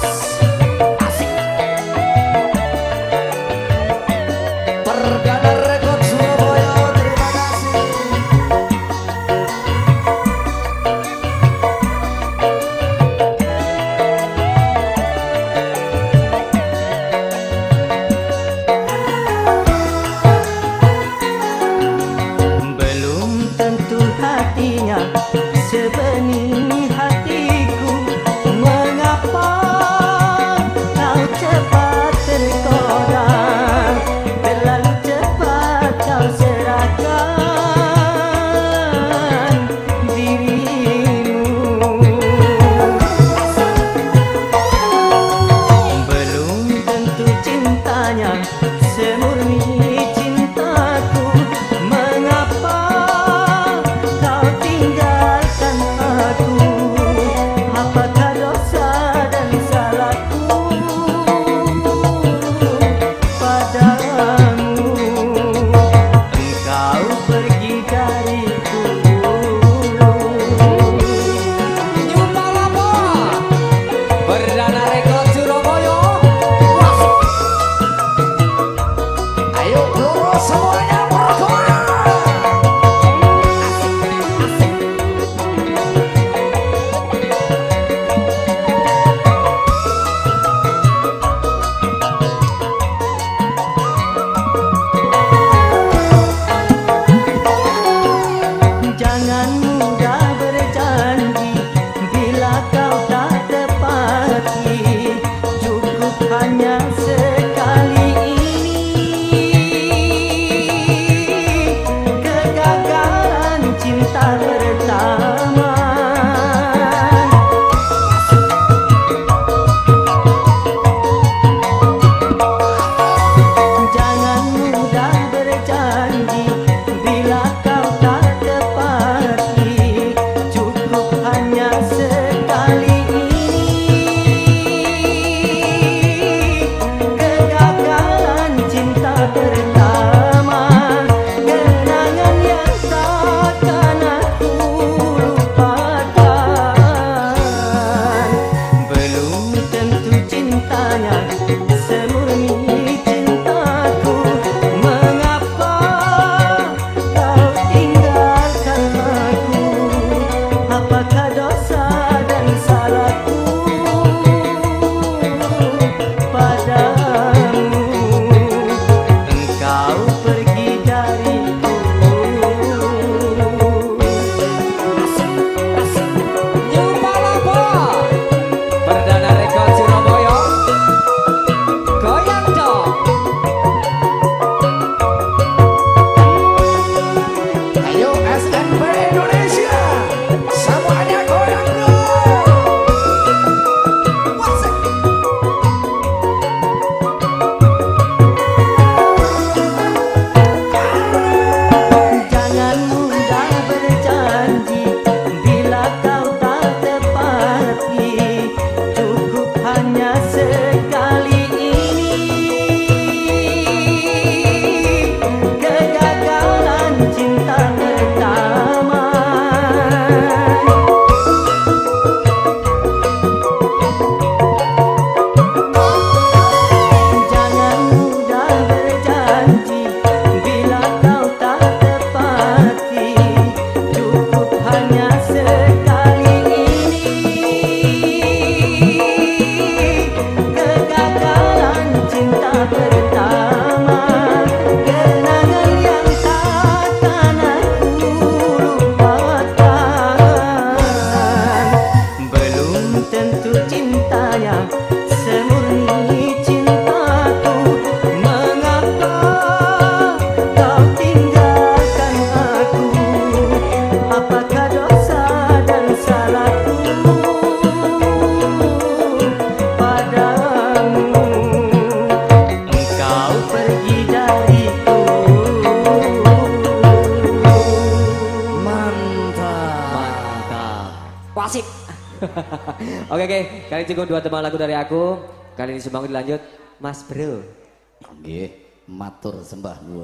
house. Yeah. montanhas That's that tentu cintanya semurni cintaku mengapa kau tinggalkan aku? Apakah dosa dan salahku? Padamu engkau pergi dariku. Mantap. Mantap. Wasip. Oke oke, kali cukup dua teman lagu dari aku. Kali ini sembangun dilanjut Mas Bro. Oke, matur sembah nuwun.